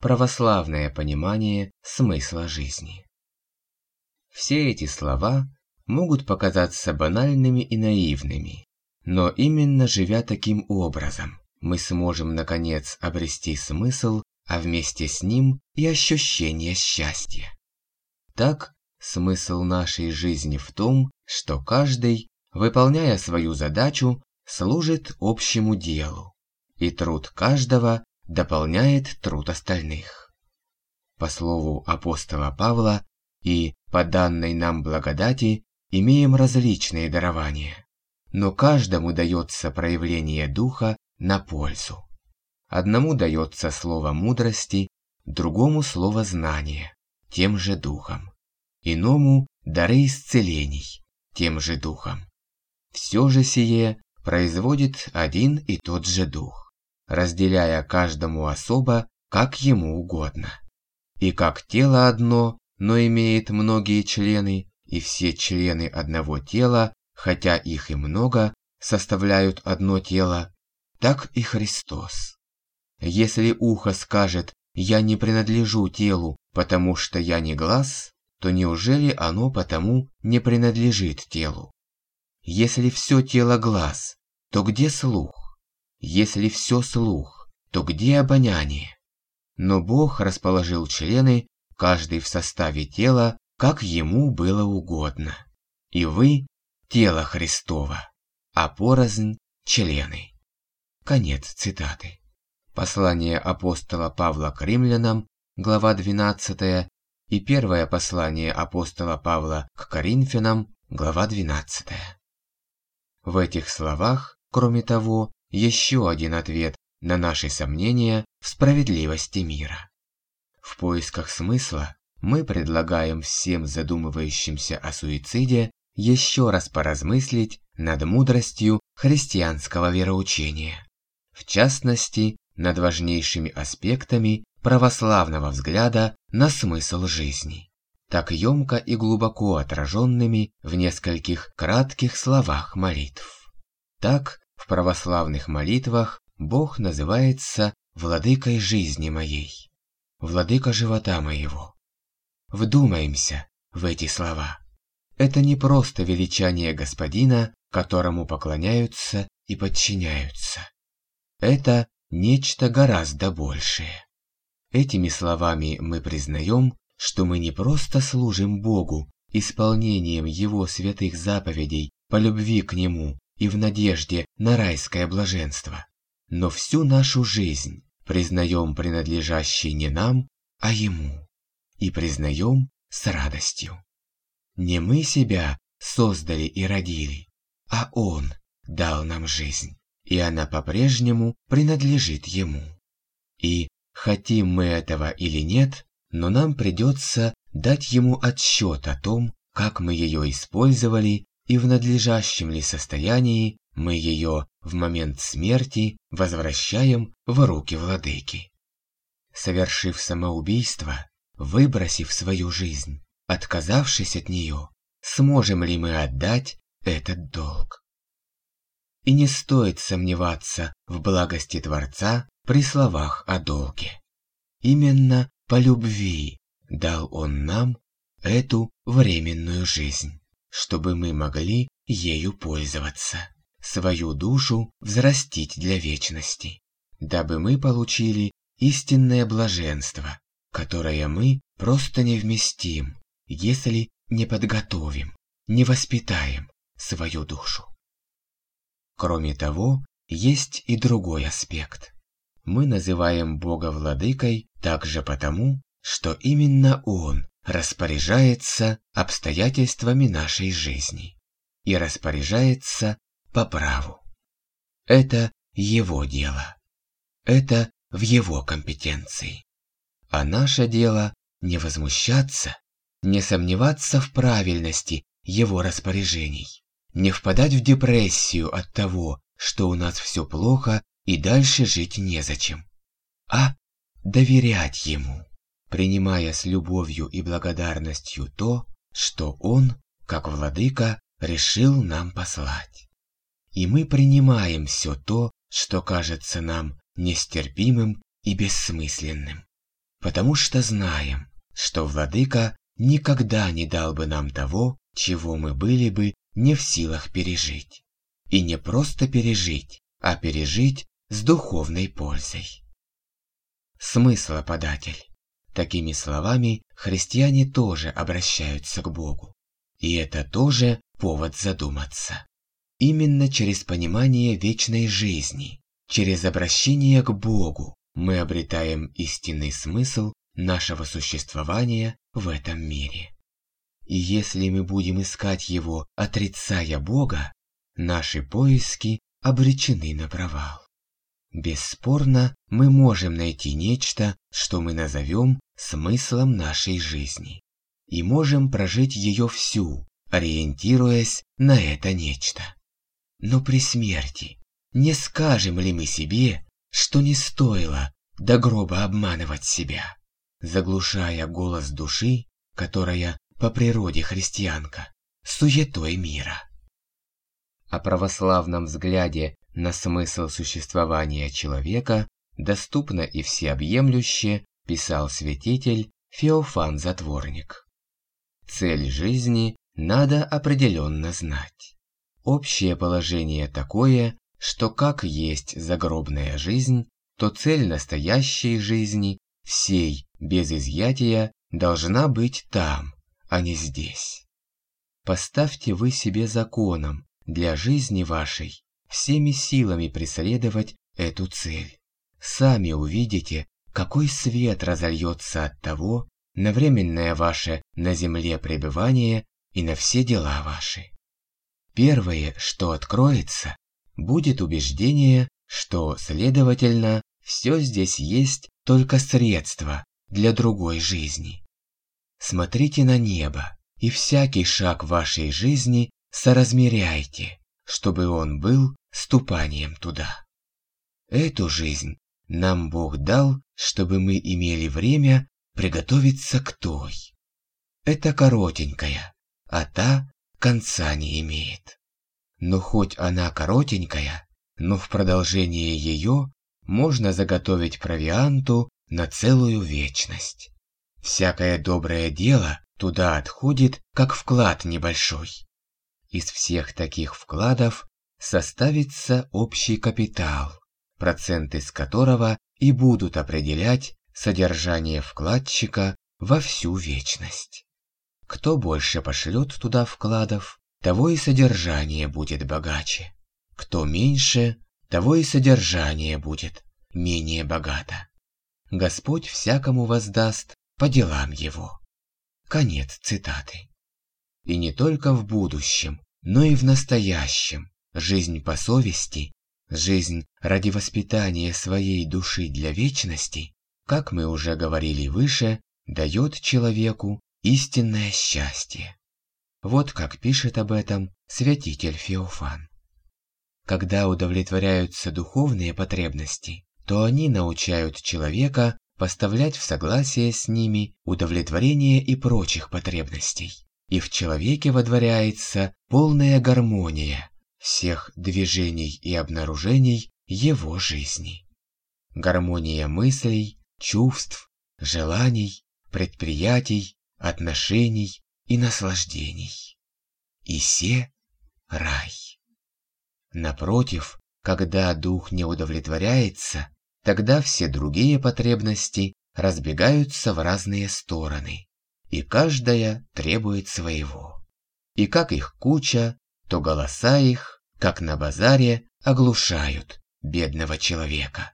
православное понимание смысла жизни. Все эти слова могут показаться банальными и наивными, но именно живя таким образом, мы сможем наконец обрести смысл, а вместе с ним и ощущение счастья. Так, смысл нашей жизни в том, что каждый, выполняя свою задачу, служит общему делу, и труд каждого дополняет труд остальных. По слову апостола Павла и по данной нам благодати имеем различные дарования, но каждому дается проявление духа на пользу. Одному дается слово мудрости, другому слово знания, тем же духом. Иному дары исцелений, тем же духом. Все же сие производит один и тот же дух, разделяя каждому особо, как ему угодно. И как тело одно, но имеет многие члены, и все члены одного тела, хотя их и много, составляют одно тело, так и Христос. Если ухо скажет «я не принадлежу телу, потому что я не глаз», то неужели оно потому не принадлежит телу? Если все тело глаз, то где слух? Если все слух, то где обоняние? Но Бог расположил члены, каждый в составе тела, как ему было угодно. И вы – тело Христово, а порознь – члены. Конец цитаты. Послание апостола Павла к римлянам, глава 12, и первое послание апостола Павла к Коринфянам, глава 12. В этих словах, кроме того, еще один ответ на наши сомнения в справедливости мира. В поисках смысла мы предлагаем всем задумывающимся о суициде еще раз поразмыслить над мудростью христианского вероучения в частности, над важнейшими аспектами православного взгляда на смысл жизни, так емко и глубоко отраженными в нескольких кратких словах молитв. Так, в православных молитвах Бог называется «владыкой жизни моей», «владыка живота моего». Вдумаемся в эти слова. Это не просто величание Господина, которому поклоняются и подчиняются. Это нечто гораздо большее. Этими словами мы признаем, что мы не просто служим Богу исполнением Его святых заповедей по любви к Нему и в надежде на райское блаженство, но всю нашу жизнь признаем принадлежащей не нам, а Ему, и признаем с радостью. Не мы себя создали и родили, а Он дал нам жизнь и она по-прежнему принадлежит ему. И, хотим мы этого или нет, но нам придется дать ему отсчет о том, как мы ее использовали и в надлежащем ли состоянии мы ее в момент смерти возвращаем в руки владыки. Совершив самоубийство, выбросив свою жизнь, отказавшись от нее, сможем ли мы отдать этот долг? и не стоит сомневаться в благости Творца при словах о долге. Именно по любви дал Он нам эту временную жизнь, чтобы мы могли ею пользоваться, свою душу взрастить для вечности, дабы мы получили истинное блаженство, которое мы просто не вместим, если не подготовим, не воспитаем свою душу. Кроме того, есть и другой аспект. Мы называем Бога владыкой также потому, что именно Он распоряжается обстоятельствами нашей жизни и распоряжается по праву. Это Его дело. Это в Его компетенции. А наше дело не возмущаться, не сомневаться в правильности Его распоряжений не впадать в депрессию от того, что у нас все плохо и дальше жить незачем, а доверять Ему, принимая с любовью и благодарностью то, что Он, как владыка, решил нам послать. И мы принимаем все то, что кажется нам нестерпимым и бессмысленным. потому что знаем, что Владыка никогда не дал бы нам того, чего мы были бы не в силах пережить. И не просто пережить, а пережить с духовной пользой. Смыслоподатель. Такими словами христиане тоже обращаются к Богу. И это тоже повод задуматься. Именно через понимание вечной жизни, через обращение к Богу, мы обретаем истинный смысл нашего существования в этом мире. И если мы будем искать его, отрицая Бога, наши поиски обречены на провал. Бесспорно, мы можем найти нечто, что мы назовем смыслом нашей жизни. И можем прожить ее всю, ориентируясь на это нечто. Но при смерти не скажем ли мы себе, что не стоило до гроба обманывать себя, заглушая голос души, которая по природе христианка, суетой мира? О православном взгляде на смысл существования человека доступно и всеобъемлюще писал святитель Феофан Затворник. Цель жизни надо определенно знать. Общее положение такое, что как есть загробная жизнь, то цель настоящей жизни, всей, без изъятия, должна быть там, а не здесь. Поставьте вы себе законом для жизни вашей всеми силами преследовать эту цель. Сами увидите, какой свет разольется от того на временное ваше на земле пребывание и на все дела ваши. Первое, что откроется, будет убеждение, что, следовательно, все здесь есть только средство для другой жизни. Смотрите на небо, и всякий шаг вашей жизни соразмеряйте, чтобы он был ступанием туда. Эту жизнь нам Бог дал, чтобы мы имели время приготовиться к той. Это коротенькая, а та конца не имеет. Но хоть она коротенькая, но в продолжение ее можно заготовить провианту на целую вечность. Всякое доброе дело туда отходит, как вклад небольшой. Из всех таких вкладов составится общий капитал, проценты с которого и будут определять содержание вкладчика во всю вечность. Кто больше пошлет туда вкладов, того и содержание будет богаче. Кто меньше, того и содержание будет менее богато. Господь всякому воздаст по делам его. Конец цитаты. И не только в будущем, но и в настоящем Жизнь по совести, жизнь ради воспитания своей души для вечности, как мы уже говорили выше, дает человеку истинное счастье. Вот как пишет об этом святитель Феофан. Когда удовлетворяются духовные потребности, то они научают человека поставлять в согласие с ними удовлетворение и прочих потребностей. И в человеке водворяется полная гармония, всех движений и обнаружений его жизни. Гармония мыслей, чувств, желаний, предприятий, отношений и наслаждений. И се – рай. Напротив, когда дух не удовлетворяется, тогда все другие потребности разбегаются в разные стороны, и каждая требует своего. И как их куча, то голоса их, как на базаре, оглушают бедного человека.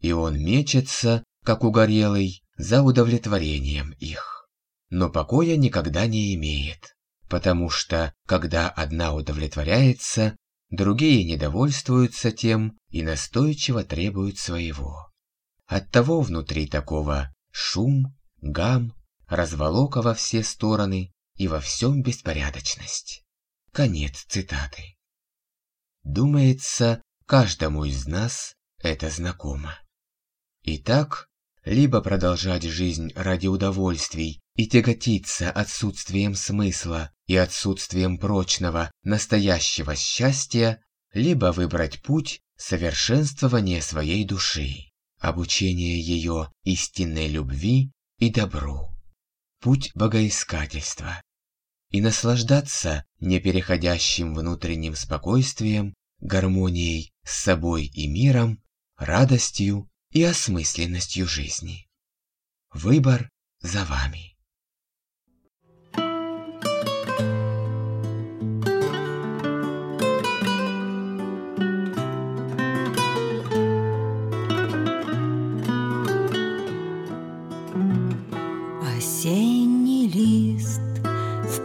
И он мечется, как угорелый, за удовлетворением их. Но покоя никогда не имеет, потому что, когда одна удовлетворяется, другие недовольствуются тем и настойчиво требуют своего. Оттого внутри такого шум, гам, разволока во все стороны и во всем беспорядочность. Конец цитаты. Думается, каждому из нас это знакомо. Итак, либо продолжать жизнь ради удовольствий и тяготиться отсутствием смысла и отсутствием прочного настоящего счастья, либо выбрать путь совершенствования своей души, обучение ее истинной любви и добру, путь богоискательства, и наслаждаться непереходящим внутренним спокойствием, гармонией с собой и миром, радостью и осмысленностью жизни. Выбор за вами.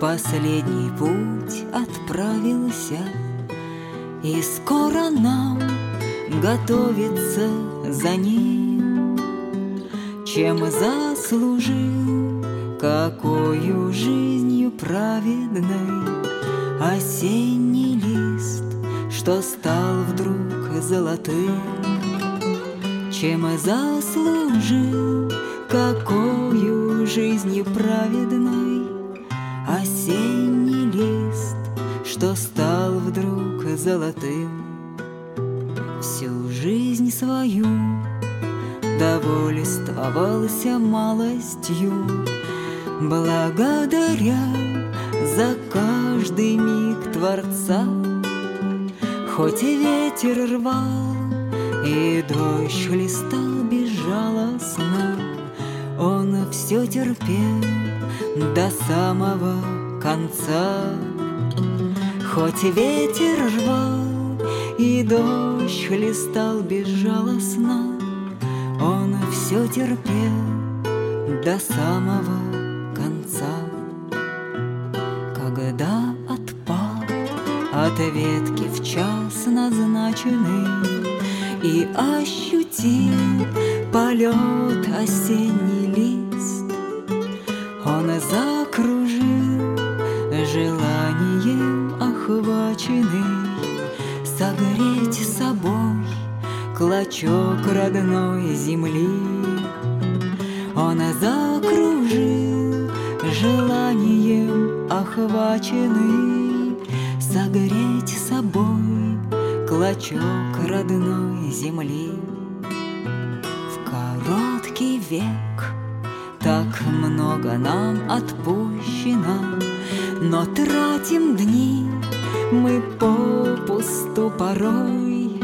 Последний путь отправился, И скоро нам готовится за ним, Чем заслужил, какую жизнью праведной Осенний лист, что стал вдруг золотым, Чем заслужил, какую жизнью праведной что стал вдруг золотым. Всю жизнь свою довольствовался малостью. Благодаря за каждый миг Творца Хоть и ветер рвал, и дождь хлестал безжалостно Он все терпел до самого конца Хоть ветер рвал, и дождь хлестал безжалостно Он все терпел до самого конца. Когда отпал от ветки в час назначенный И ощутил полет осенний лист Он закружил желанием охваченный Согреть собой клочок родной земли. Он закружил желанием охваченный. Согреть собой клочок родной земли. В короткий век так много нам отпущено Но тратим дни мы попусту порой.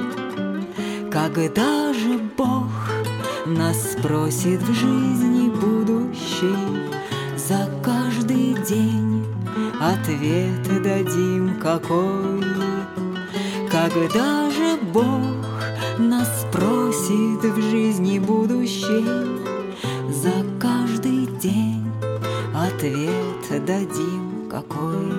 Когда же Бог нас спросит в жизни будущей За каждый день ответ дадим какой? Когда же Бог нас спросит в жизни будущей За каждый день ответ дадим какой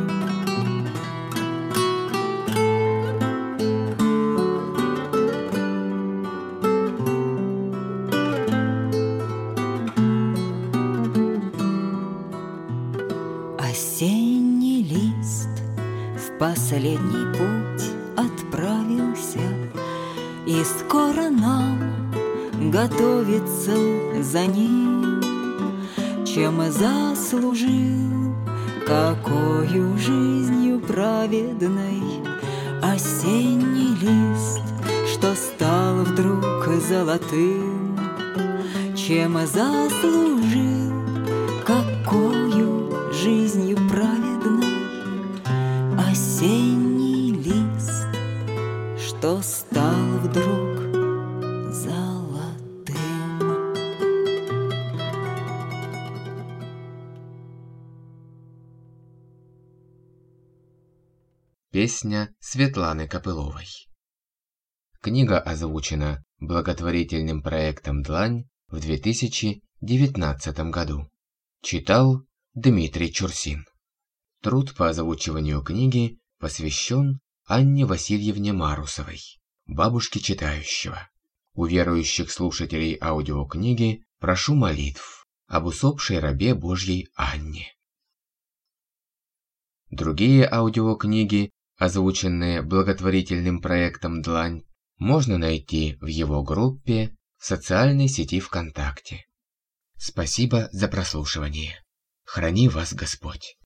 готовится за ним, Чем заслужил, какую жизнью праведной Осенний лист, что стал вдруг золотым, Чем заслужил, какую жизнью праведной Осенний лист, что стал Песня Светланы Копыловой. Книга озвучена благотворительным проектом «Длань» в 2019 году. Читал Дмитрий Чурсин. Труд по озвучиванию книги посвящен Анне Васильевне Марусовой, бабушке читающего. У верующих слушателей аудиокниги прошу молитв об усопшей рабе Божьей Анне. Другие аудиокниги, озвученные благотворительным проектом «Длань», можно найти в его группе в социальной сети ВКонтакте. Спасибо за прослушивание. Храни вас Господь.